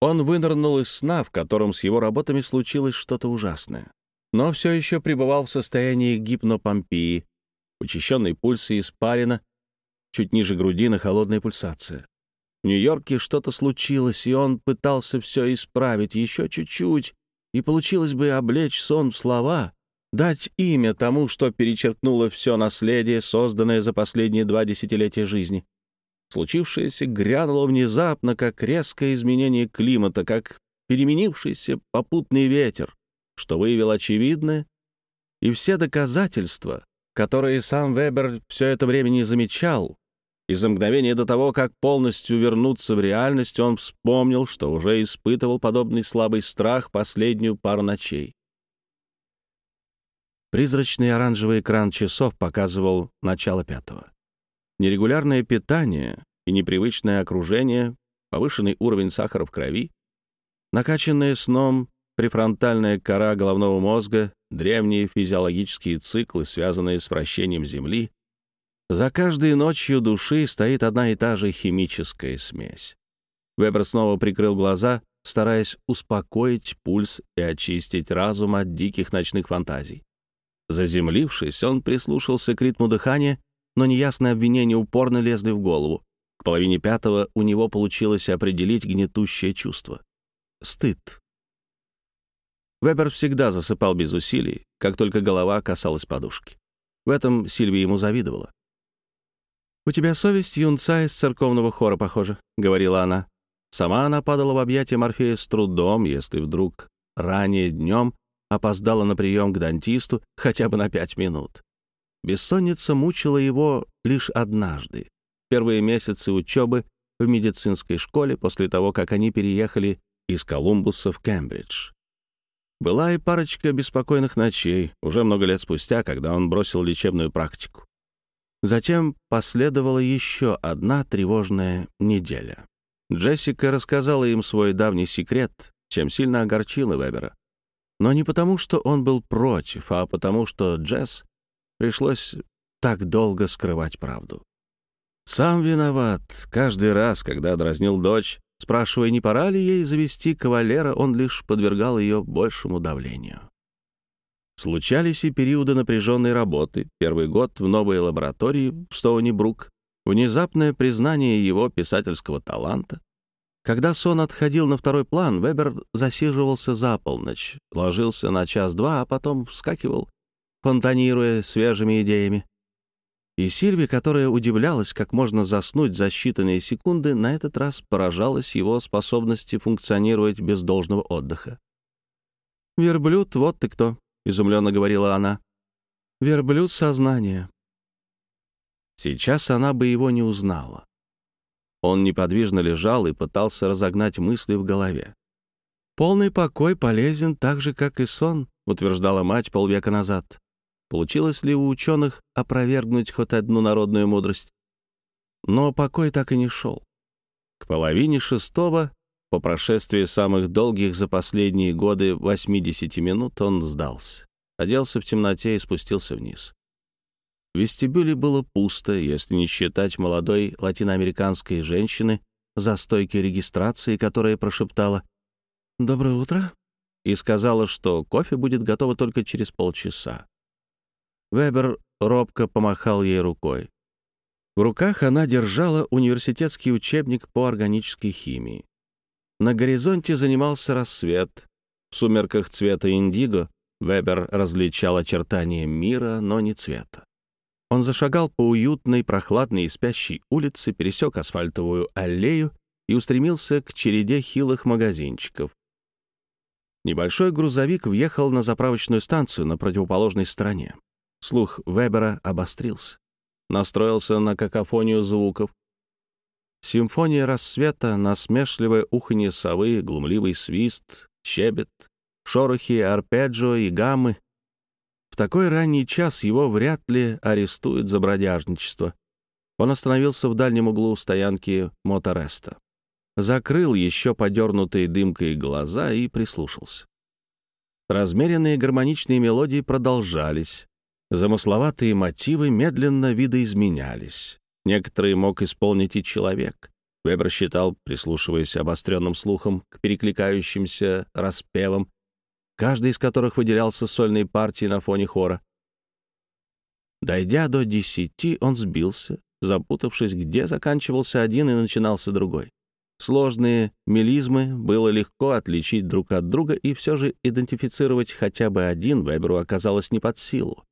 Он вынырнул из сна, в котором с его работами случилось что-то ужасное. Но все еще пребывал в состоянии гипнопомпии, учащенный пульс и испарина, чуть ниже грудины холодная пульсация. В Нью-Йорке что-то случилось, и он пытался все исправить еще чуть-чуть, и получилось бы облечь сон в слова, дать имя тому, что перечеркнуло все наследие, созданное за последние два десятилетия жизни. Случившееся грянуло внезапно, как резкое изменение климата, как переменившийся попутный ветер, что выявил очевидное, и все доказательства, которые сам Вебер все это время не замечал, и за мгновение до того, как полностью вернуться в реальность, он вспомнил, что уже испытывал подобный слабый страх последнюю пару ночей. Призрачный оранжевый экран часов показывал начало пятого. Нерегулярное питание и непривычное окружение, повышенный уровень сахара в крови, накачанные сном префронтальная кора головного мозга, древние физиологические циклы, связанные с вращением Земли, за каждой ночью души стоит одна и та же химическая смесь. Вебер снова прикрыл глаза, стараясь успокоить пульс и очистить разум от диких ночных фантазий. Заземлившись, он прислушался к ритму дыхания, но неясные обвинения упорно лезли в голову. К половине пятого у него получилось определить гнетущее чувство. Стыд. Вебер всегда засыпал без усилий, как только голова касалась подушки. В этом Сильвия ему завидовала. «У тебя совесть юнца из церковного хора, похоже», — говорила она. Сама она падала в объятия Морфея с трудом, если вдруг ранее днем опоздала на прием к дантисту хотя бы на пять минут. Бессонница мучила его лишь однажды, первые месяцы учебы в медицинской школе после того, как они переехали из Колумбуса в Кембридж. Была и парочка беспокойных ночей, уже много лет спустя, когда он бросил лечебную практику. Затем последовала еще одна тревожная неделя. Джессика рассказала им свой давний секрет, чем сильно огорчила Вебера. Но не потому, что он был против, а потому, что Джесс пришлось так долго скрывать правду. Сам виноват. Каждый раз, когда дразнил дочь, спрашивая, не пора ли ей завести кавалера, он лишь подвергал ее большему давлению. Случались и периоды напряженной работы. Первый год в новой лаборатории в Стоуни-Брук, внезапное признание его писательского таланта. Когда сон отходил на второй план, Вебер засиживался за полночь, ложился на час-два, а потом вскакивал, фонтанируя свежими идеями. И Сильви, которая удивлялась, как можно заснуть за считанные секунды, на этот раз поражалась его способности функционировать без должного отдыха. «Верблюд, вот ты кто», изумленно говорила она. «Верблюд сознания». Сейчас она бы его не узнала. Он неподвижно лежал и пытался разогнать мысли в голове. «Полный покой полезен так же, как и сон», — утверждала мать полвека назад. Получилось ли у ученых опровергнуть хоть одну народную мудрость? Но покой так и не шел. К половине шестого по прошествии самых долгих за последние годы 80 минут он сдался. Оделся в темноте и спустился вниз. В вестибюле было пусто, если не считать молодой латиноамериканской женщины за стойкой регистрации, которая прошептала «Доброе утро» и сказала, что кофе будет готово только через полчаса. Вебер робко помахал ей рукой. В руках она держала университетский учебник по органической химии. На горизонте занимался рассвет. В сумерках цвета индиго Вебер различал очертания мира, но не цвета. Он зашагал по уютной, прохладной и спящей улице, пересек асфальтовую аллею и устремился к череде хилых магазинчиков. Небольшой грузовик въехал на заправочную станцию на противоположной стороне. Слух Вебера обострился. Настроился на какофонию звуков, Симфония рассвета, насмешливое уханье совы, глумливый свист, щебет, шорохи, арпеджио и гаммы. В такой ранний час его вряд ли арестуют за бродяжничество. Он остановился в дальнем углу стоянки Мотореста. Закрыл еще подернутые дымкой глаза и прислушался. Размеренные гармоничные мелодии продолжались. Замысловатые мотивы медленно видоизменялись. Некоторые мог исполнить и человек. Вебер считал, прислушиваясь обостренным слухом к перекликающимся распевам, каждый из которых выделялся сольной партией на фоне хора. Дойдя до десяти, он сбился, запутавшись, где заканчивался один и начинался другой. Сложные мелизмы было легко отличить друг от друга, и все же идентифицировать хотя бы один Веберу оказалось не под силу.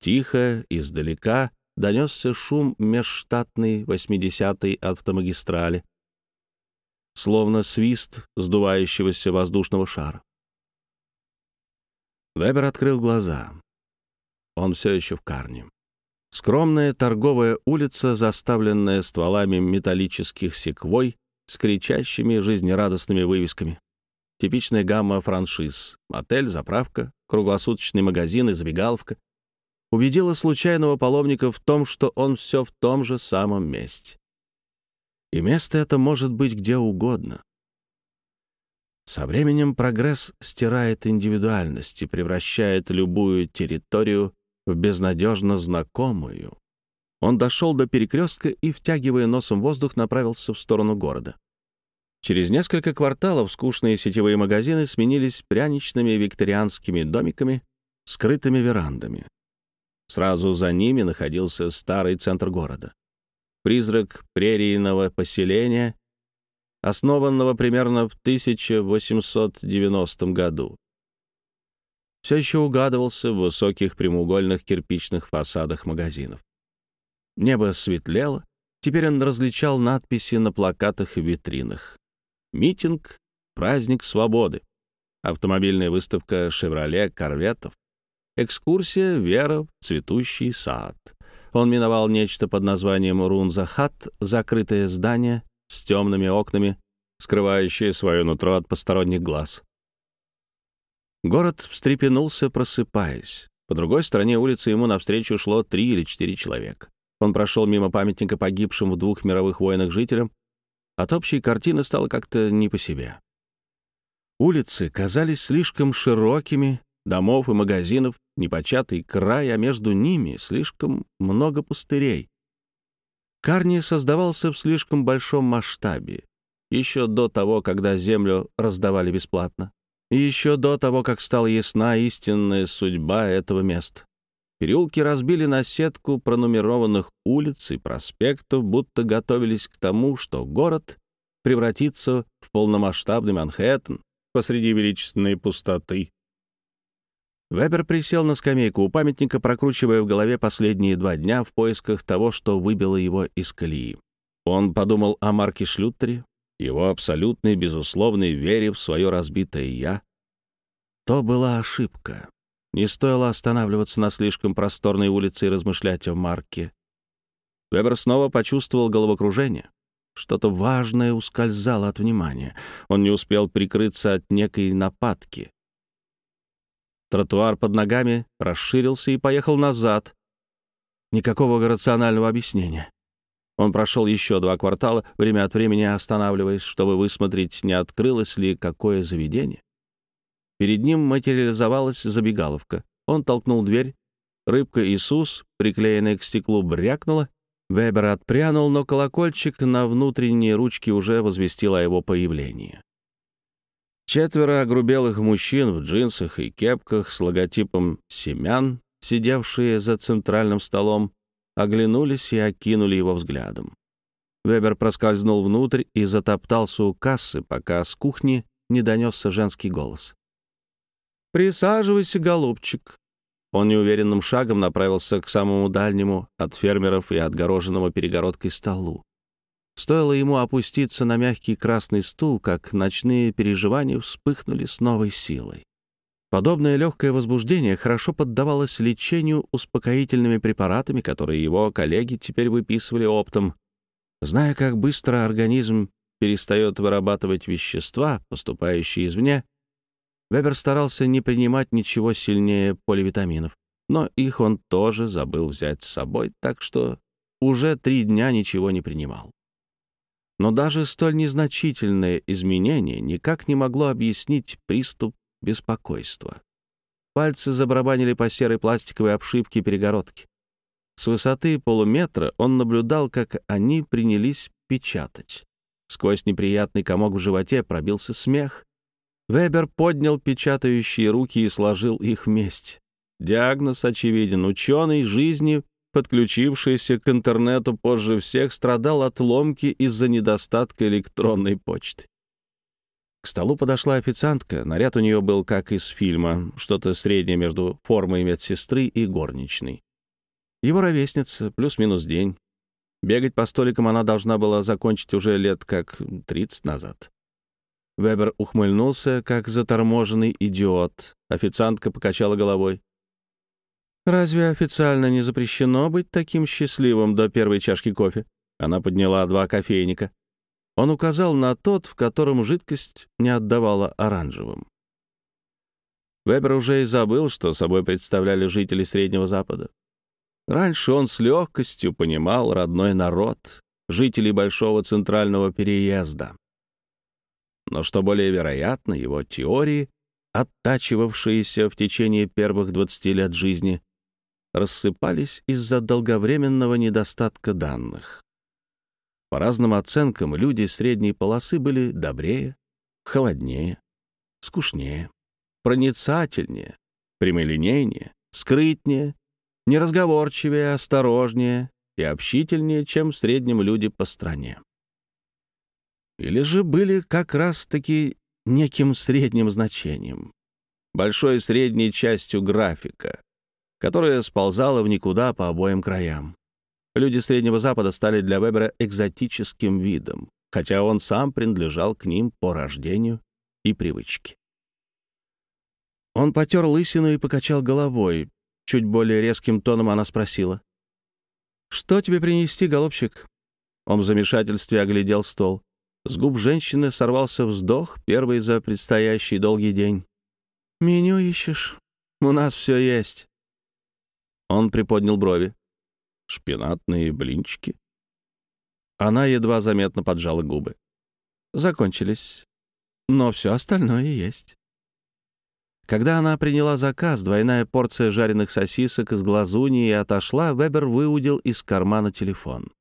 Тихо, издалека, донесся шум межштатной 80-й автомагистрали, словно свист сдувающегося воздушного шара. Вебер открыл глаза. Он все еще в Карне. Скромная торговая улица, заставленная стволами металлических секвой с кричащими жизнерадостными вывесками. Типичная гамма франшиз. Отель, заправка, круглосуточный магазин и забегаловка убедила случайного паломника в том, что он все в том же самом месте. И место это может быть где угодно. Со временем прогресс стирает индивидуальность и превращает любую территорию в безнадежно знакомую. Он дошел до перекрестка и, втягивая носом воздух, направился в сторону города. Через несколько кварталов скучные сетевые магазины сменились пряничными викторианскими домиками, скрытыми верандами. Сразу за ними находился старый центр города. Призрак прерийного поселения, основанного примерно в 1890 году. Все еще угадывался в высоких прямоугольных кирпичных фасадах магазинов. Небо светлело, теперь он различал надписи на плакатах и витринах. Митинг — праздник свободы. Автомобильная выставка «Шевроле» корветов. Экскурсия «Вера в цветущий сад». Он миновал нечто под названием Рунзахат, закрытое здание с темными окнами, скрывающее свое нутро от посторонних глаз. Город встрепенулся, просыпаясь. По другой стороне улицы ему навстречу шло три или четыре человека. Он прошел мимо памятника погибшим в двух мировых войнах жителям. От общей картины стало как-то не по себе. Улицы казались слишком широкими, домов и магазинов непочатый край, а между ними слишком много пустырей. Карни создавался в слишком большом масштабе, еще до того, когда землю раздавали бесплатно, и еще до того, как стала ясна истинная судьба этого места. Переулки разбили на сетку пронумерованных улиц и проспектов, будто готовились к тому, что город превратится в полномасштабный Манхэттен посреди величественной пустоты. Вебер присел на скамейку у памятника, прокручивая в голове последние два дня в поисках того, что выбило его из колеи. Он подумал о Марке Шлюттере, его абсолютной, безусловной вере в свое разбитое «я». То была ошибка. Не стоило останавливаться на слишком просторной улице и размышлять о Марке. Вебер снова почувствовал головокружение. Что-то важное ускользало от внимания. Он не успел прикрыться от некой нападки. Тротуар под ногами расширился и поехал назад. Никакого рационального объяснения. Он прошел еще два квартала, время от времени останавливаясь, чтобы высмотреть, не открылось ли какое заведение. Перед ним материализовалась забегаловка. Он толкнул дверь. Рыбка Иисус, приклеенная к стеклу, брякнула. Вебер отпрянул, но колокольчик на внутренней ручке уже возвестил о его появлении. Четверо огрубелых мужчин в джинсах и кепках с логотипом «Семян», сидевшие за центральным столом, оглянулись и окинули его взглядом. Вебер проскользнул внутрь и затоптался у кассы, пока с кухни не донесся женский голос. «Присаживайся, голубчик». Он неуверенным шагом направился к самому дальнему от фермеров и отгороженному перегородкой столу. Стоило ему опуститься на мягкий красный стул, как ночные переживания вспыхнули с новой силой. Подобное легкое возбуждение хорошо поддавалось лечению успокоительными препаратами, которые его коллеги теперь выписывали оптом. Зная, как быстро организм перестает вырабатывать вещества, поступающие извне, Вебер старался не принимать ничего сильнее поливитаминов, но их он тоже забыл взять с собой, так что уже три дня ничего не принимал. Но даже столь незначительное изменение никак не могло объяснить приступ беспокойства. Пальцы забарабанили по серой пластиковой обшивке перегородки. С высоты полуметра он наблюдал, как они принялись печатать. Сквозь неприятный комок в животе пробился смех. Вебер поднял печатающие руки и сложил их вместе. Диагноз очевиден. Ученый жизни, подключившийся к интернету позже всех, страдал от ломки из-за недостатка электронной почты. К столу подошла официантка. Наряд у нее был как из фильма, что-то среднее между формой медсестры и горничной. Его ровесница, плюс-минус день. Бегать по столикам она должна была закончить уже лет как 30 назад. Вебер ухмыльнулся, как заторможенный идиот. Официантка покачала головой. «Разве официально не запрещено быть таким счастливым до первой чашки кофе?» Она подняла два кофейника. Он указал на тот, в котором жидкость не отдавала оранжевым. Вебер уже и забыл, что собой представляли жители Среднего Запада. Раньше он с легкостью понимал родной народ, жителей Большого Центрального Переезда. Но что более вероятно, его теории, оттачивавшиеся в течение первых 20 лет жизни, рассыпались из-за долговременного недостатка данных. По разным оценкам, люди средней полосы были добрее, холоднее, скучнее, проницательнее, прямолинейнее, скрытнее неразговорчивее, осторожнее и общительнее, чем в среднем люди по стране. Или же были как раз-таки неким средним значением, большой средней частью графика, которая сползала в никуда по обоим краям. Люди Среднего Запада стали для Вебера экзотическим видом, хотя он сам принадлежал к ним по рождению и привычке. Он потер лысину и покачал головой, Чуть более резким тоном она спросила. «Что тебе принести, голубчик?» Он в замешательстве оглядел стол. С губ женщины сорвался вздох, первый за предстоящий долгий день. «Меню ищешь? У нас все есть». Он приподнял брови. «Шпинатные блинчики?» Она едва заметно поджала губы. «Закончились. Но все остальное есть». Когда она приняла заказ, двойная порция жареных сосисок из глазуни и отошла, Вебер выудил из кармана телефон.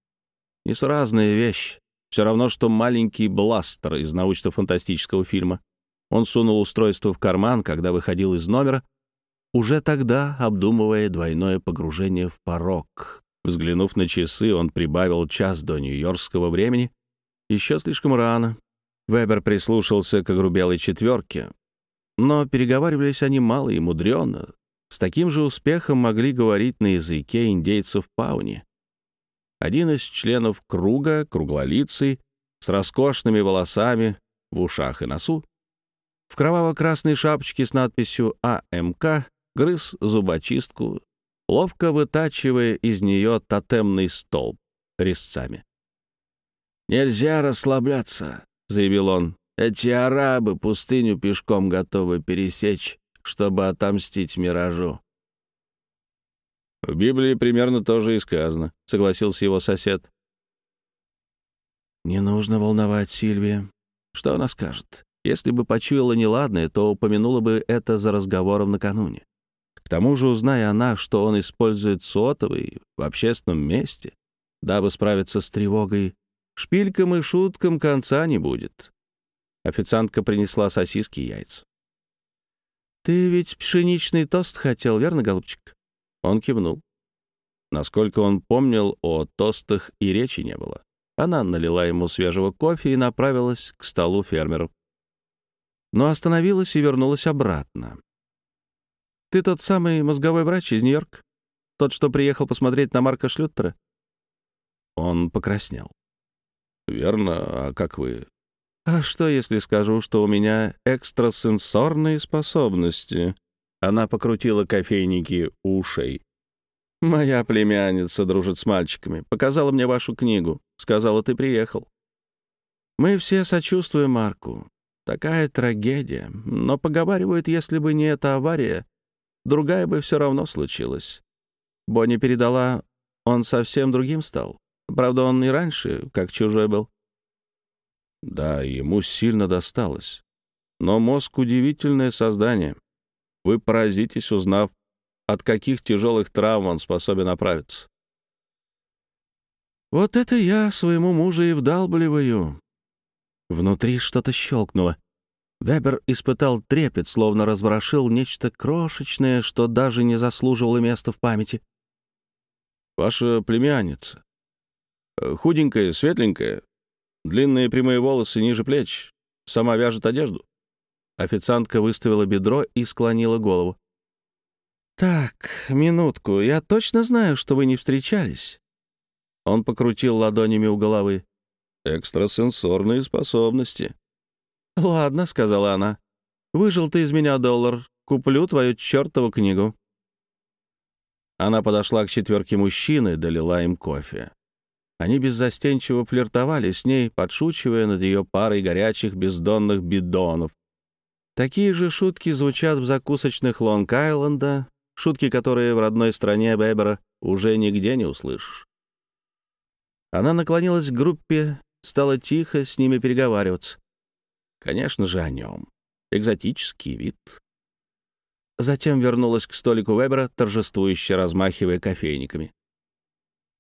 Несуразная вещь. Все равно, что маленький бластер из научно-фантастического фильма. Он сунул устройство в карман, когда выходил из номера, уже тогда обдумывая двойное погружение в порог. Взглянув на часы, он прибавил час до нью-йоркского времени. Еще слишком рано. Вебер прислушался к огрубелой четверке. Но переговаривались они мало и мудрено. С таким же успехом могли говорить на языке индейцев Пауни. Один из членов круга, круглолицый, с роскошными волосами в ушах и носу, в кроваво-красной шапочке с надписью «АМК» грыз зубочистку, ловко вытачивая из нее тотемный столб резцами. «Нельзя расслабляться», — заявил он. Эти арабы пустыню пешком готовы пересечь, чтобы отомстить миражу. В Библии примерно то же и сказано, согласился его сосед. Не нужно волновать Сильвия. Что она скажет? Если бы почуяла неладное, то упомянула бы это за разговором накануне. К тому же, узная она, что он использует сотовый в общественном месте, дабы справиться с тревогой, шпилькам и шуткам конца не будет. Официантка принесла сосиски и яйца. «Ты ведь пшеничный тост хотел, верно, голубчик?» Он кивнул. Насколько он помнил, о тостах и речи не было. Она налила ему свежего кофе и направилась к столу фермеров. Но остановилась и вернулась обратно. «Ты тот самый мозговой врач из Нью-Йорка? Тот, что приехал посмотреть на Марка Шлюттера?» Он покраснел. «Верно. А как вы? «А что, если скажу, что у меня экстрасенсорные способности?» Она покрутила кофейники ушей. «Моя племянница дружит с мальчиками. Показала мне вашу книгу. Сказала, ты приехал. Мы все сочувствуем Марку. Такая трагедия. Но поговаривают, если бы не эта авария, другая бы все равно случилась. Бонни передала, он совсем другим стал. Правда, он и раньше как чужой был. Да, ему сильно досталось. Но мозг — удивительное создание. Вы поразитесь, узнав, от каких тяжелых травм он способен оправиться. Вот это я своему мужу и вдалбливаю. Внутри что-то щелкнуло. Вебер испытал трепет, словно разворошил нечто крошечное, что даже не заслуживало места в памяти. «Ваша племянница. Худенькая, светленькая, длинные прямые волосы ниже плеч, сама вяжет одежду». Официантка выставила бедро и склонила голову. «Так, минутку, я точно знаю, что вы не встречались». Он покрутил ладонями у головы. «Экстрасенсорные способности». «Ладно», — сказала она. «Выжил ты из меня доллар. Куплю твою чертову книгу». Она подошла к четверке мужчин и долила им кофе. Они беззастенчиво флиртовали с ней, подшучивая над ее парой горячих бездонных бидонов. Такие же шутки звучат в закусочных Лонг-Айленда, шутки, которые в родной стране Вебера уже нигде не услышишь. Она наклонилась к группе, стала тихо с ними переговариваться. Конечно же, о нем. Экзотический вид. Затем вернулась к столику Вебера, торжествующе размахивая кофейниками.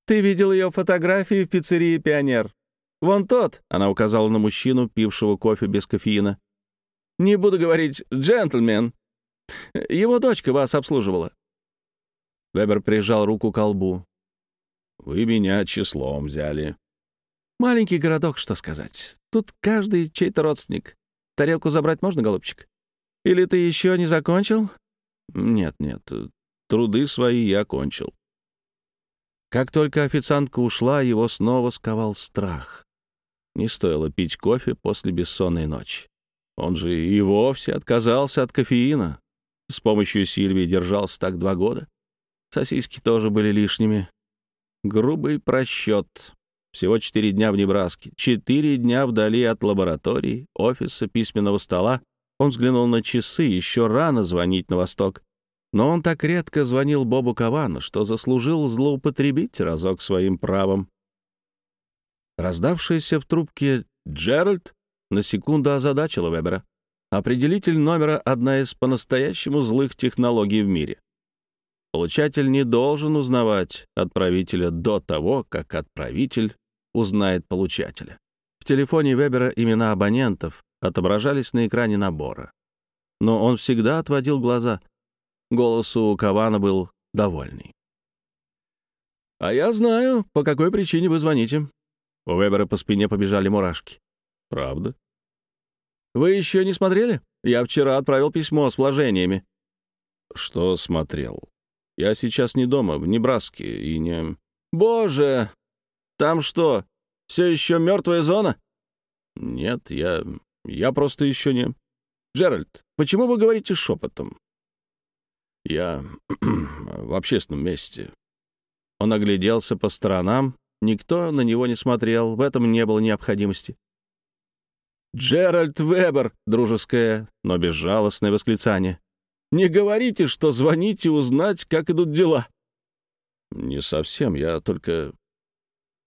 «Ты видел ее фотографии в пиццерии «Пионер»? Вон тот!» — она указала на мужчину, пившего кофе без кофеина. «Не буду говорить «джентльмен». Его дочка вас обслуживала». Вебер прижал руку к колбу. «Вы меня числом взяли». «Маленький городок, что сказать. Тут каждый чей-то родственник. Тарелку забрать можно, голубчик? Или ты еще не закончил? Нет, нет, труды свои я кончил. Как только официантка ушла, его снова сковал страх. Не стоило пить кофе после бессонной ночи. Он же и вовсе отказался от кофеина. С помощью Сильвии держался так два года. Сосиски тоже были лишними. Грубый просчет. Всего четыре дня в Небраске, четыре дня вдали от лаборатории, офиса, письменного стола. Он взглянул на часы, еще рано звонить на восток. Но он так редко звонил Бобу Кавану, что заслужил злоупотребить разок своим правом. Раздавшаяся в трубке «Джеральд» на секунду озадачила Вебера. Определитель номера — одна из по-настоящему злых технологий в мире. Получатель не должен узнавать отправителя до того, как отправитель узнает получателя. В телефоне Вебера имена абонентов отображались на экране набора. Но он всегда отводил глаза. Голос у Кавана был довольный. «А я знаю, по какой причине вы звоните». У Вебера по спине побежали мурашки. «Правда?» «Вы еще не смотрели? Я вчера отправил письмо с вложениями». «Что смотрел? Я сейчас не дома, в Небраске, и не...» «Боже! Там что, все еще мертвая зона?» «Нет, я... я просто еще не...» «Джеральд, почему вы говорите шепотом?» «Я... в общественном месте». Он огляделся по сторонам. Никто на него не смотрел, в этом не было необходимости. «Джеральд Вебер!» — дружеское, но безжалостное восклицание. «Не говорите, что звоните узнать, как идут дела». «Не совсем, я только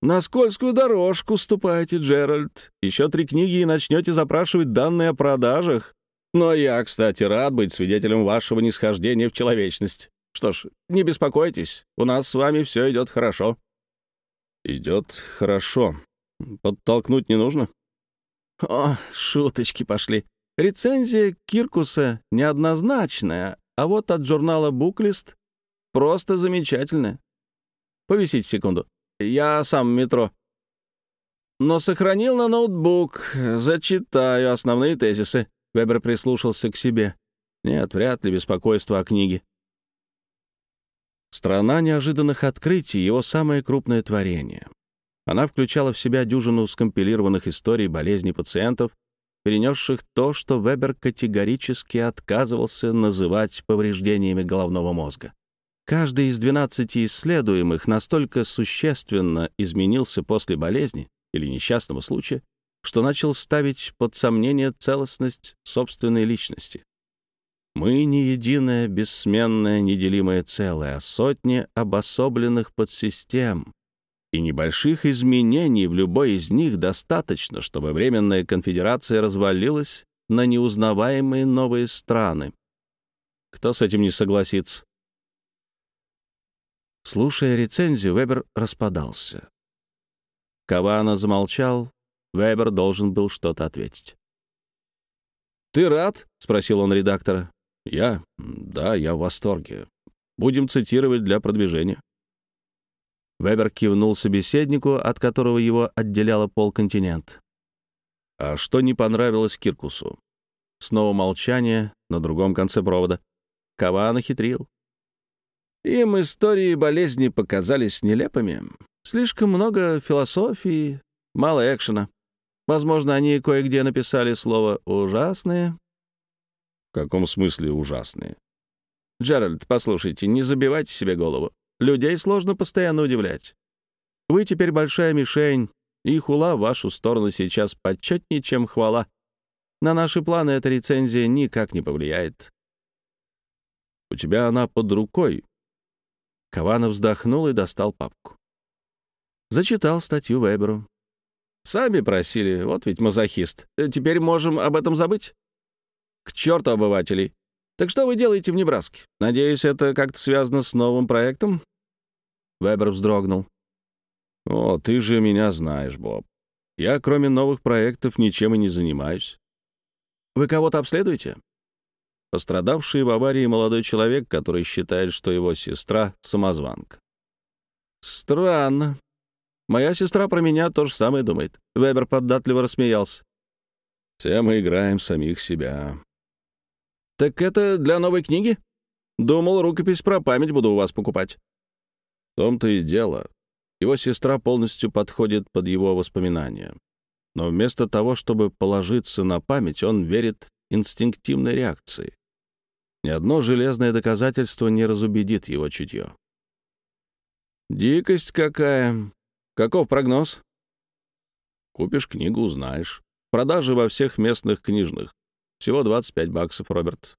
на скользкую дорожку ступайте, Джеральд. Еще три книги и начнете запрашивать данные о продажах. Но я, кстати, рад быть свидетелем вашего нисхождения в человечность. Что ж, не беспокойтесь, у нас с вами все идет хорошо». «Идет хорошо. Подтолкнуть не нужно?» «О, шуточки пошли. Рецензия Киркуса неоднозначная, а вот от журнала «Буклист» просто замечательная. Повисите секунду. Я сам в метро. Но сохранил на ноутбук. Зачитаю основные тезисы. Вебер прислушался к себе. Нет, вряд ли беспокойство о книге. «Страна неожиданных открытий» — его самое крупное творение. Она включала в себя дюжину скомпилированных историй болезней пациентов, перенесших то, что Вебер категорически отказывался называть повреждениями головного мозга. Каждый из 12 исследуемых настолько существенно изменился после болезни или несчастного случая, что начал ставить под сомнение целостность собственной личности. Мы не единое, бессменное, неделимое целое, а сотни обособленных подсистем. И небольших изменений в любой из них достаточно, чтобы Временная конфедерация развалилась на неузнаваемые новые страны. Кто с этим не согласится? Слушая рецензию, Вебер распадался. Кавана замолчал. Вебер должен был что-то ответить. «Ты рад?» — спросил он редактора. «Я? Да, я в восторге. Будем цитировать для продвижения». Вебер кивнул собеседнику, от которого его отделяло полконтинент. А что не понравилось Киркусу? Снова молчание на другом конце провода. Кавана хитрил. Им истории болезни показались нелепыми. Слишком много философии, мало экшена. Возможно, они кое-где написали слово «ужасные». В каком смысле ужасные? Джеральд, послушайте, не забивайте себе голову. Людей сложно постоянно удивлять. Вы теперь большая мишень, и хула в вашу сторону сейчас почетнее, чем хвала. На наши планы эта рецензия никак не повлияет. У тебя она под рукой. Каванов вздохнул и достал папку. Зачитал статью Веберу. Сами просили, вот ведь мазохист. Теперь можем об этом забыть? К черту обывателей. Так что вы делаете в Небраске? Надеюсь, это как-то связано с новым проектом?» Вебер вздрогнул. «О, ты же меня знаешь, Боб. Я, кроме новых проектов, ничем и не занимаюсь. Вы кого-то обследуете?» Пострадавший в аварии молодой человек, который считает, что его сестра — самозванка. «Странно. Моя сестра про меня то же самое думает». Вебер поддатливо рассмеялся. «Все мы играем самих себя. «Так это для новой книги? Думал, рукопись про память буду у вас покупать». В том-то и дело. Его сестра полностью подходит под его воспоминания. Но вместо того, чтобы положиться на память, он верит инстинктивной реакции. Ни одно железное доказательство не разубедит его чутье. «Дикость какая! Каков прогноз?» «Купишь книгу, узнаешь. Продажи во всех местных книжных. Всего 25 баксов, Роберт.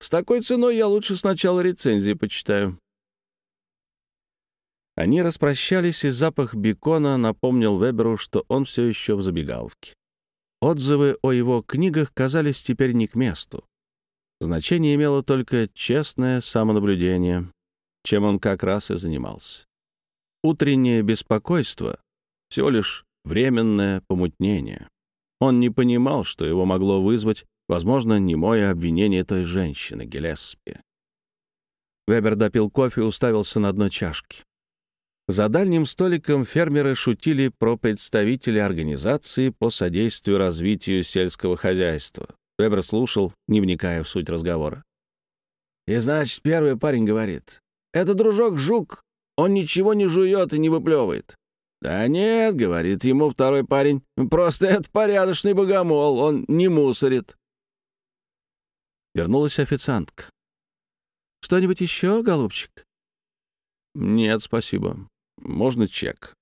С такой ценой я лучше сначала рецензии почитаю. Они распрощались, и запах бекона напомнил Веберу, что он все еще в забегаловке. Отзывы о его книгах казались теперь не к месту. Значение имело только честное самонаблюдение, чем он как раз и занимался. Утреннее беспокойство — всего лишь временное помутнение. Он не понимал, что его могло вызвать, возможно, немое обвинение той женщины, Гелеспи. Вебер допил кофе и уставился на дно чашки. За дальним столиком фермеры шутили про представителей организации по содействию развитию сельского хозяйства. Вебер слушал, не вникая в суть разговора. «И значит, первый парень говорит, это дружок Жук, он ничего не жует и не выплевывает. «Да нет», — говорит ему второй парень, — «просто это порядочный богомол, он не мусорит». Вернулась официантка. «Что-нибудь еще, голубчик?» «Нет, спасибо. Можно чек?»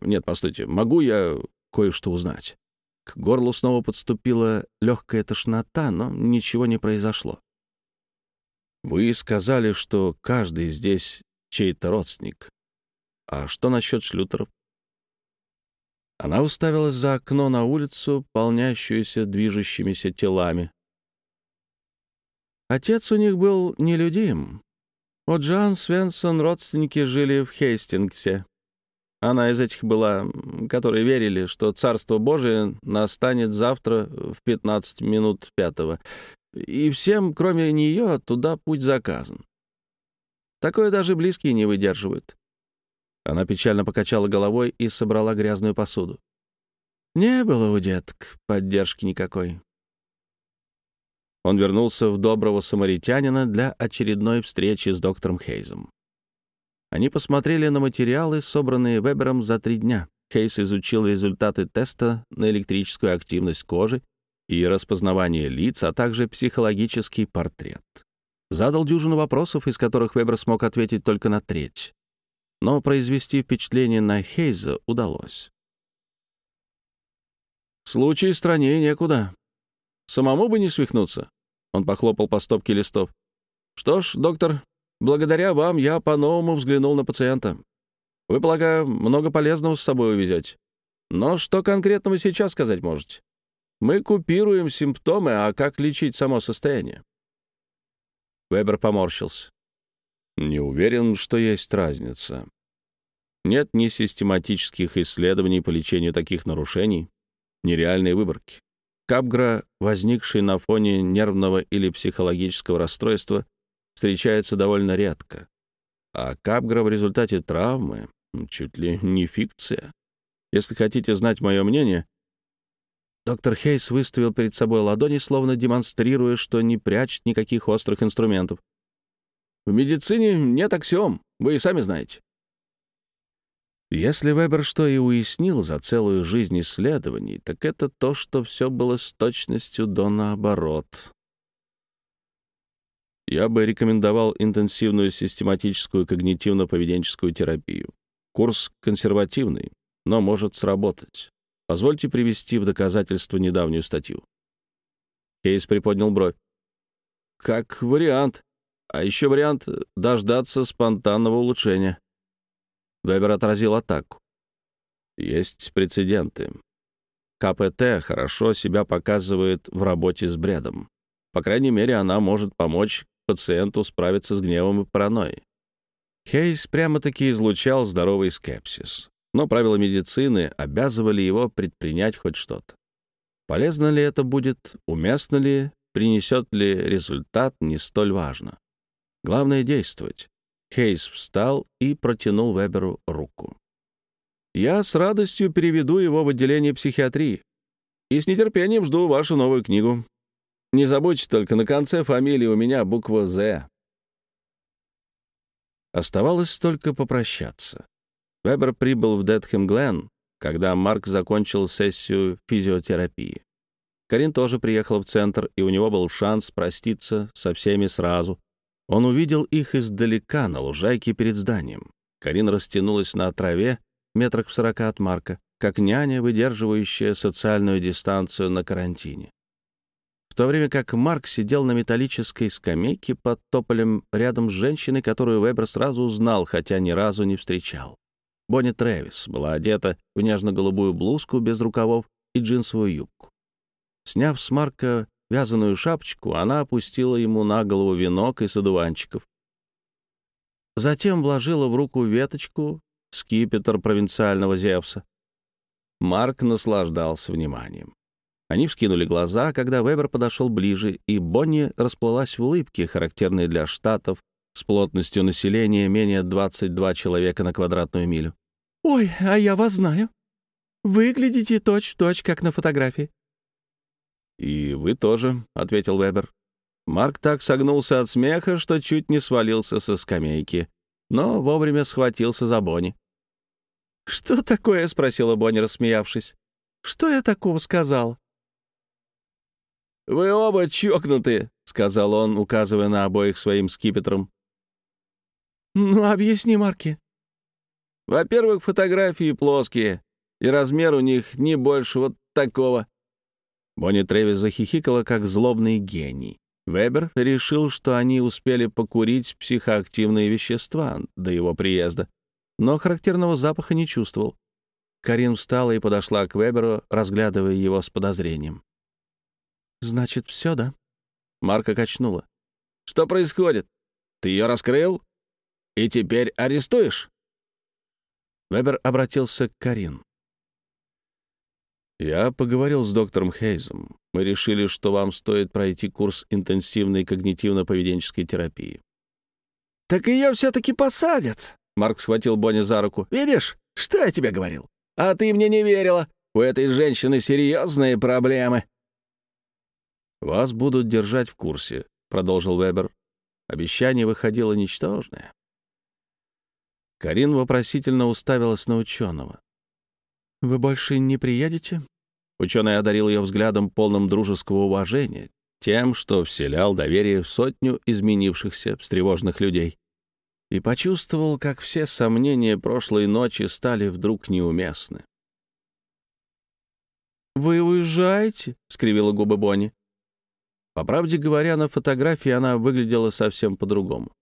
«Нет, постойте, могу я кое-что узнать?» К горлу снова подступила легкая тошнота, но ничего не произошло. «Вы сказали, что каждый здесь чей-то родственник. А что насчет шлютеров?» Она уставилась за окно на улицу, полнящуюся движущимися телами. Отец у них был нелюдим. У Джан Свенсон родственники жили в Хейстингсе. Она из этих была, которые верили, что Царство Божие настанет завтра в 15 минут пятого, и всем, кроме нее, туда путь заказан. Такое даже близкие не выдерживают. Она печально покачала головой и собрала грязную посуду. Не было у деток поддержки никакой. Он вернулся в доброго самаритянина для очередной встречи с доктором Хейзом. Они посмотрели на материалы, собранные Вебером за три дня. Хейс изучил результаты теста на электрическую активность кожи и распознавание лиц, а также психологический портрет. Задал дюжину вопросов, из которых Вебер смог ответить только на треть но произвести впечатление на Хейза удалось. «В случае стране некуда. Самому бы не свихнуться». Он похлопал по стопке листов. «Что ж, доктор, благодаря вам я по-новому взглянул на пациента. Вы, полагаю, много полезного с собой увезете. Но что конкретно вы сейчас сказать можете? Мы купируем симптомы, а как лечить само состояние?» Вебер поморщился. Не уверен, что есть разница. Нет ни систематических исследований по лечению таких нарушений, ни реальной выборки. Капгра, возникший на фоне нервного или психологического расстройства, встречается довольно редко. А капгра в результате травмы чуть ли не фикция. Если хотите знать мое мнение, доктор Хейс выставил перед собой ладони, словно демонстрируя, что не прячет никаких острых инструментов. В медицине нет аксиом, вы и сами знаете. Если Вебер что и уяснил за целую жизнь исследований, так это то, что все было с точностью до наоборот. Я бы рекомендовал интенсивную систематическую когнитивно-поведенческую терапию. Курс консервативный, но может сработать. Позвольте привести в доказательство недавнюю статью. Кейс приподнял бровь. Как вариант. А еще вариант — дождаться спонтанного улучшения. Вебер отразил атаку. Есть прецеденты. КПТ хорошо себя показывает в работе с бредом. По крайней мере, она может помочь пациенту справиться с гневом и паранойей. Хейс прямо-таки излучал здоровый скепсис, но правила медицины обязывали его предпринять хоть что-то. Полезно ли это будет, уместно ли, принесет ли результат, не столь важно. Главное — действовать. Хейс встал и протянул Веберу руку. «Я с радостью переведу его в отделение психиатрии и с нетерпением жду вашу новую книгу. Не забудьте только, на конце фамилии у меня буква «З». Оставалось только попрощаться. Вебер прибыл в Детхэм-Глен, когда Марк закончил сессию физиотерапии. Карин тоже приехал в центр, и у него был шанс проститься со всеми сразу, он увидел их издалека на лужайке перед зданием. Карин растянулась на траве метрах в сорока от Марка, как няня, выдерживающая социальную дистанцию на карантине. В то время как Марк сидел на металлической скамейке под тополем рядом с женщиной, которую Вебер сразу узнал, хотя ни разу не встречал. Бонни Трэвис была одета в нежно-голубую блузку без рукавов и джинсовую юбку. Сняв с Марка вязаную шапочку, она опустила ему на голову венок из одуванчиков. Затем вложила в руку веточку, скипетр провинциального Зевса. Марк наслаждался вниманием. Они вскинули глаза, когда Вебер подошел ближе, и Бонни расплылась в улыбке, характерной для штатов, с плотностью населения менее 22 человека на квадратную милю. «Ой, а я вас знаю. Выглядите точь-в-точь, точь, как на фотографии. «И вы тоже», — ответил Вебер. Марк так согнулся от смеха, что чуть не свалился со скамейки, но вовремя схватился за Бонни. «Что такое?» — спросила Бонни, рассмеявшись. «Что я такого сказал?» «Вы оба чокнутые», — сказал он, указывая на обоих своим скипетром. «Ну, объясни, Марки». «Во-первых, фотографии плоские, и размер у них не больше вот такого. Бонни Тревис захихикала, как злобный гений. Вебер решил, что они успели покурить психоактивные вещества до его приезда, но характерного запаха не чувствовал. Карин встала и подошла к Веберу, разглядывая его с подозрением. «Значит, все, да?» Марка качнула. «Что происходит? Ты ее раскрыл? И теперь арестуешь?» Вебер обратился к Карин. Я поговорил с доктором Хейзом. Мы решили, что вам стоит пройти курс интенсивной когнитивно-поведенческой терапии. «Так ее все-таки посадят!» Марк схватил Бонни за руку. «Видишь, что я тебе говорил? А ты мне не верила. У этой женщины серьезные проблемы». «Вас будут держать в курсе», — продолжил Вебер. Обещание выходило ничтожное. Карин вопросительно уставилась на ученого. «Вы больше не приедете?» Ученый одарил ее взглядом, полным дружеского уважения, тем, что вселял доверие в сотню изменившихся, встревоженных людей. И почувствовал, как все сомнения прошлой ночи стали вдруг неуместны. «Вы уезжаете?» — скривила губы Бонни. По правде говоря, на фотографии она выглядела совсем по-другому.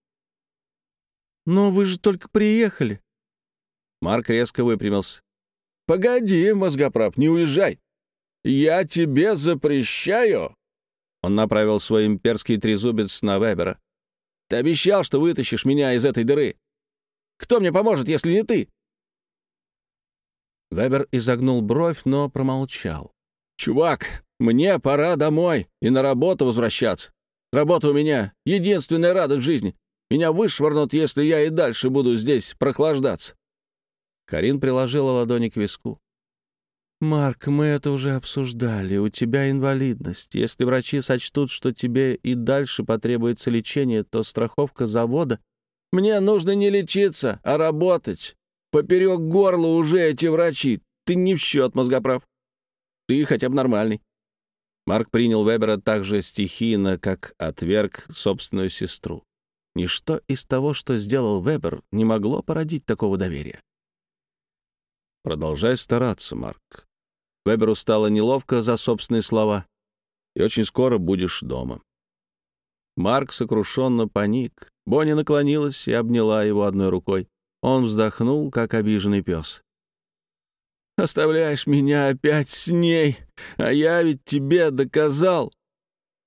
«Но вы же только приехали». Марк резко выпрямился. «Погоди, мозгоправ, не уезжай! Я тебе запрещаю!» Он направил свой имперский трезубец на Вебера. «Ты обещал, что вытащишь меня из этой дыры. Кто мне поможет, если не ты?» Вебер изогнул бровь, но промолчал. «Чувак, мне пора домой и на работу возвращаться. Работа у меня — единственная радость в жизни. Меня вышвырнут, если я и дальше буду здесь прохлаждаться». Карин приложила ладони к виску. «Марк, мы это уже обсуждали. У тебя инвалидность. Если врачи сочтут, что тебе и дальше потребуется лечение, то страховка завода...» «Мне нужно не лечиться, а работать. Поперек горла уже эти врачи. Ты не в счет, мозгоправ. Ты хотя бы нормальный». Марк принял Вебера так же стихийно, как отверг собственную сестру. Ничто из того, что сделал Вебер, не могло породить такого доверия. «Продолжай стараться, Марк». Веберу стало неловко за собственные слова. «И очень скоро будешь дома». Марк сокрушенно паник. Бонни наклонилась и обняла его одной рукой. Он вздохнул, как обиженный пес. «Оставляешь меня опять с ней, а я ведь тебе доказал!»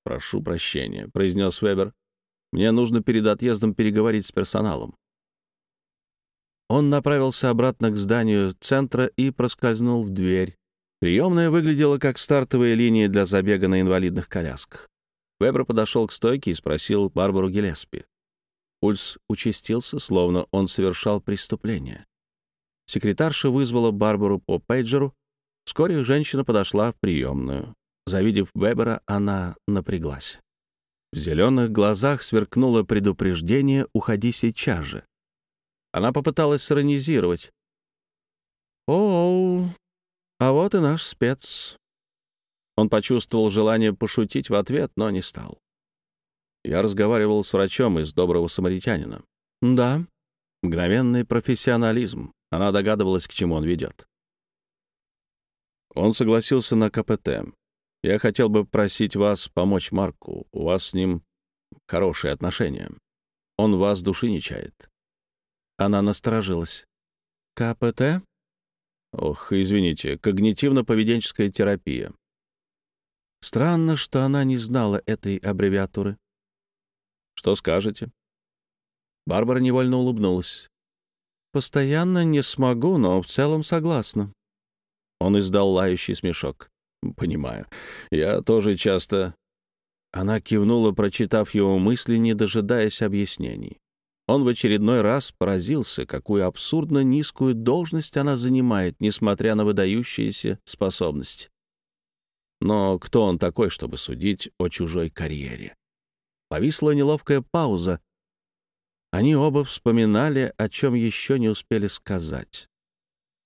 «Прошу прощения», — произнес Вебер. «Мне нужно перед отъездом переговорить с персоналом». Он направился обратно к зданию центра и проскользнул в дверь. Приемная выглядела как стартовая линия для забега на инвалидных колясках. Вебер подошел к стойке и спросил Барбару Гелеспи. Пульс участился, словно он совершал преступление. Секретарша вызвала Барбару по пейджеру. Вскоре женщина подошла в приемную. Завидев Вебера, она напряглась. В зеленых глазах сверкнуло предупреждение «Уходи сейчас же». Она попыталась сиронизировать. «О, а вот и наш спец». Он почувствовал желание пошутить в ответ, но не стал. Я разговаривал с врачом из «Доброго самаритянина». «Да, мгновенный профессионализм. Она догадывалась, к чему он ведет. Он согласился на КПТ. Я хотел бы просить вас помочь Марку. У вас с ним хорошие отношения. Он вас души не чает. Она насторожилась. КПТ? Ох, извините, когнитивно-поведенческая терапия. Странно, что она не знала этой аббревиатуры. Что скажете? Барбара невольно улыбнулась. Постоянно не смогу, но в целом согласна. Он издал лающий смешок. Понимаю. Я тоже часто... Она кивнула, прочитав его мысли, не дожидаясь объяснений. Он в очередной раз поразился, какую абсурдно низкую должность она занимает, несмотря на выдающиеся способности. Но кто он такой, чтобы судить о чужой карьере? Повисла неловкая пауза. Они оба вспоминали, о чем еще не успели сказать.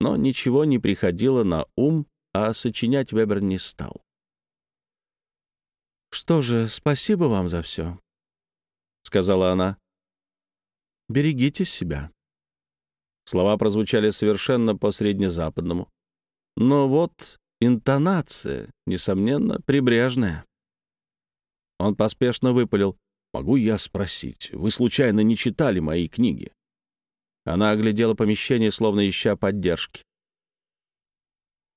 Но ничего не приходило на ум, а сочинять Вебер не стал. «Что же, спасибо вам за все», — сказала она. Берегите себя». Слова прозвучали совершенно по-среднезападному. Но вот интонация, несомненно, прибрежная. Он поспешно выпалил. «Могу я спросить, вы случайно не читали мои книги?» Она оглядела помещение, словно ища поддержки.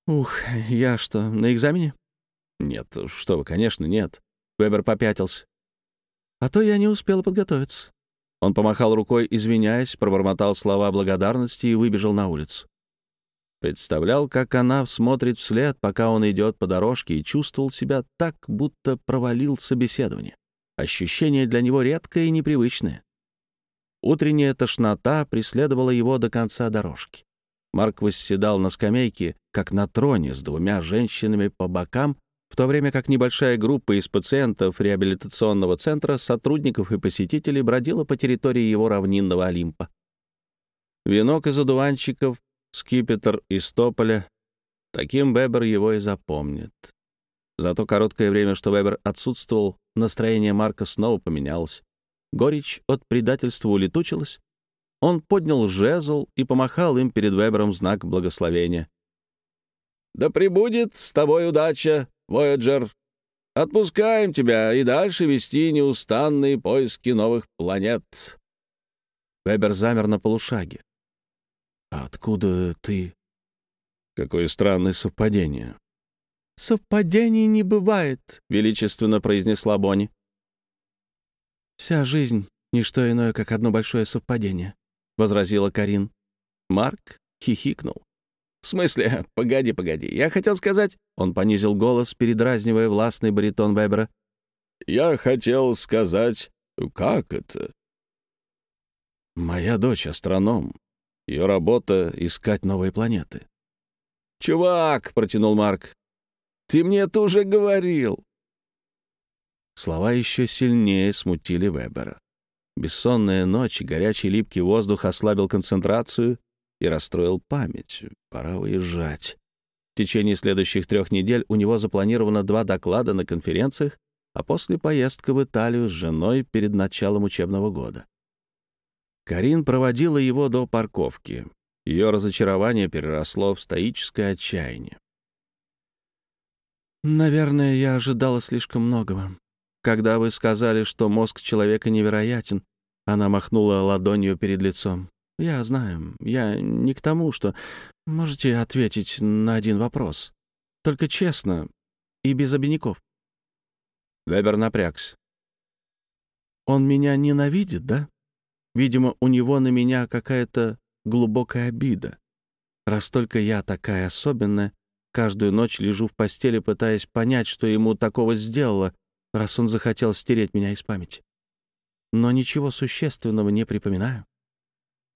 «Ух, я что, на экзамене?» «Нет, что вы, конечно, нет». Вебер попятился. «А то я не успела подготовиться». Он помахал рукой, извиняясь, пробормотал слова благодарности и выбежал на улицу. Представлял, как она смотрит вслед, пока он идет по дорожке, и чувствовал себя так, будто провалил собеседование. Ощущение для него редкое и непривычное. Утренняя тошнота преследовала его до конца дорожки. Марк восседал на скамейке, как на троне, с двумя женщинами по бокам в то время как небольшая группа из пациентов реабилитационного центра, сотрудников и посетителей бродила по территории его равнинного Олимпа. Венок из одуванчиков, скипетр из тополя. Таким Вебер его и запомнит. За то короткое время, что Вебер отсутствовал, настроение Марка снова поменялось. Горечь от предательства улетучилась. Он поднял жезл и помахал им перед Вебером знак благословения. «Да пребудет с тобой удача, Voyager, отпускаем тебя и дальше вести неустанные поиски новых планет». Вебер замер на полушаге. «А откуда ты?» «Какое странное совпадение». «Совпадений не бывает», — величественно произнесла Бонни. «Вся жизнь — не что иное, как одно большое совпадение», — возразила Карин. Марк хихикнул. В смысле? Погоди, погоди. Я хотел сказать...» Он понизил голос, передразнивая властный баритон Вебера. «Я хотел сказать, как это?» «Моя дочь — астроном. Ее работа — искать новые планеты». «Чувак!» — протянул Марк. «Ты мне это уже говорил!» Слова еще сильнее смутили Вебера. Бессонная ночь горячий липкий воздух ослабил концентрацию и расстроил память. Пора уезжать. В течение следующих трех недель у него запланировано два доклада на конференциях, а после поездка в Италию с женой перед началом учебного года. Карин проводила его до парковки. Ее разочарование переросло в стоическое отчаяние. «Наверное, я ожидала слишком многого. Когда вы сказали, что мозг человека невероятен, она махнула ладонью перед лицом. «Я знаю. Я не к тому, что... Можете ответить на один вопрос. Только честно и без обиняков». Вебер напрягся. «Он меня ненавидит, да? Видимо, у него на меня какая-то глубокая обида. Раз только я такая особенная, каждую ночь лежу в постели, пытаясь понять, что ему такого сделала, раз он захотел стереть меня из памяти. Но ничего существенного не припоминаю.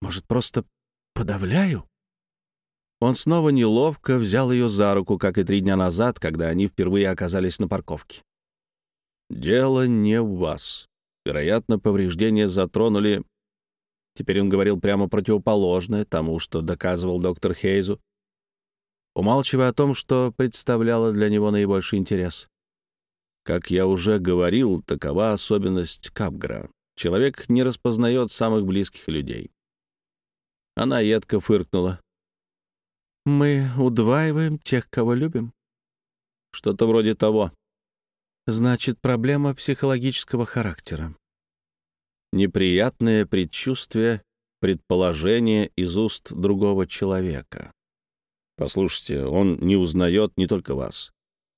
Может, просто подавляю? Он снова неловко взял ее за руку, как и три дня назад, когда они впервые оказались на парковке. «Дело не в вас. Вероятно, повреждения затронули...» Теперь он говорил прямо противоположное тому, что доказывал доктор Хейзу, умалчивая о том, что представляло для него наибольший интерес. Как я уже говорил, такова особенность Капгра. Человек не распознает самых близких людей. Она едко фыркнула. «Мы удваиваем тех, кого любим?» «Что-то вроде того». «Значит, проблема психологического характера. Неприятное предчувствие, предположение из уст другого человека. Послушайте, он не узнает не только вас.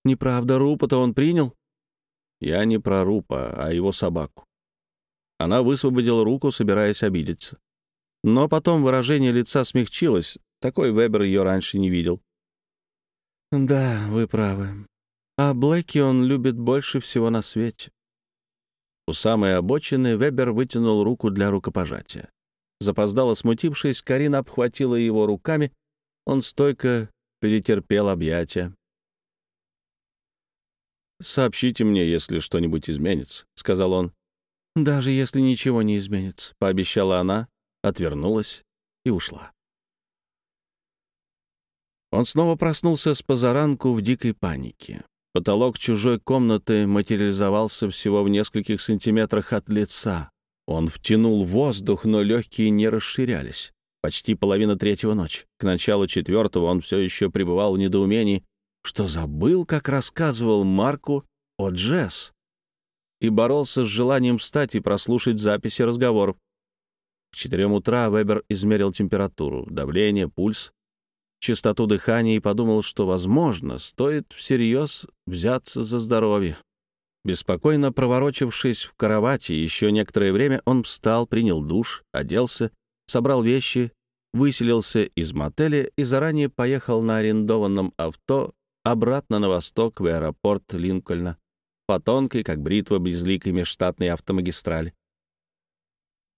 Неправда, Рупа-то он принял?» Я не про Рупа, а его собаку. Она высвободила руку, собираясь обидеться. Но потом выражение лица смягчилось. Такой Вебер ее раньше не видел. «Да, вы правы. А Блэки он любит больше всего на свете». У самой обочины Вебер вытянул руку для рукопожатия. Запоздало смутившись, Карина обхватила его руками. Он стойко перетерпел объятия. «Сообщите мне, если что-нибудь изменится», — сказал он. «Даже если ничего не изменится», — пообещала она, отвернулась и ушла. Он снова проснулся с позаранку в дикой панике. Потолок чужой комнаты материализовался всего в нескольких сантиметрах от лица. Он втянул воздух, но легкие не расширялись. Почти половина третьего ночи. К началу четвертого он все еще пребывал в недоумении, что забыл, как рассказывал Марку о Джесс, и боролся с желанием встать и прослушать записи разговоров. К четырем утра Вебер измерил температуру, давление, пульс, частоту дыхания и подумал, что, возможно, стоит всерьез взяться за здоровье. Беспокойно проворочившись в кровати еще некоторое время, он встал, принял душ, оделся, собрал вещи, выселился из мотеля и заранее поехал на арендованном авто обратно на восток в аэропорт Линкольна по тонкой, как бритва, безликой межштатной автомагистрали.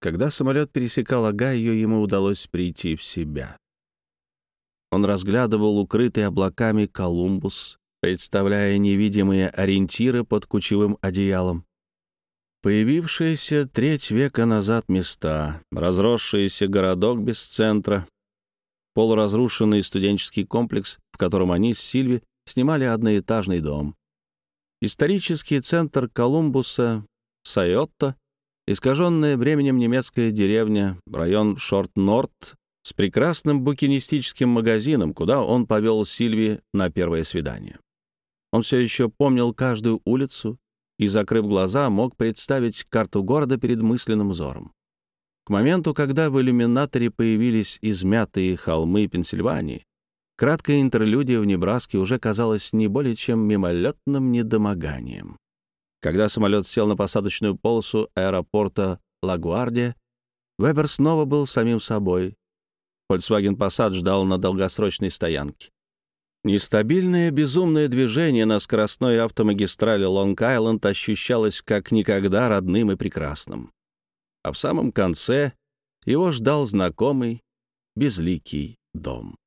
Когда самолет пересекал Огайо, ему удалось прийти в себя. Он разглядывал укрытый облаками Колумбус, представляя невидимые ориентиры под кучевым одеялом. Появившиеся треть века назад места, разросшийся городок без центра, полуразрушенный студенческий комплекс, в котором они с Сильви снимали одноэтажный дом. Исторический центр Колумбуса, Сайотто, искаженная временем немецкая деревня, район Шорт-Норт с прекрасным букинистическим магазином, куда он повел Сильви на первое свидание. Он все еще помнил каждую улицу и, закрыв глаза, мог представить карту города перед мысленным взором. К моменту, когда в иллюминаторе появились измятые холмы Пенсильвании, Краткая интерлюдия в Небраске уже казалась не более чем мимолетным недомоганием. Когда самолет сел на посадочную полосу аэропорта Лагуардия, Вебер снова был самим собой. Volkswagen Passat ждал на долгосрочной стоянке. Нестабильное безумное движение на скоростной автомагистрали Лонг-Айленд ощущалось как никогда родным и прекрасным. А в самом конце его ждал знакомый безликий дом.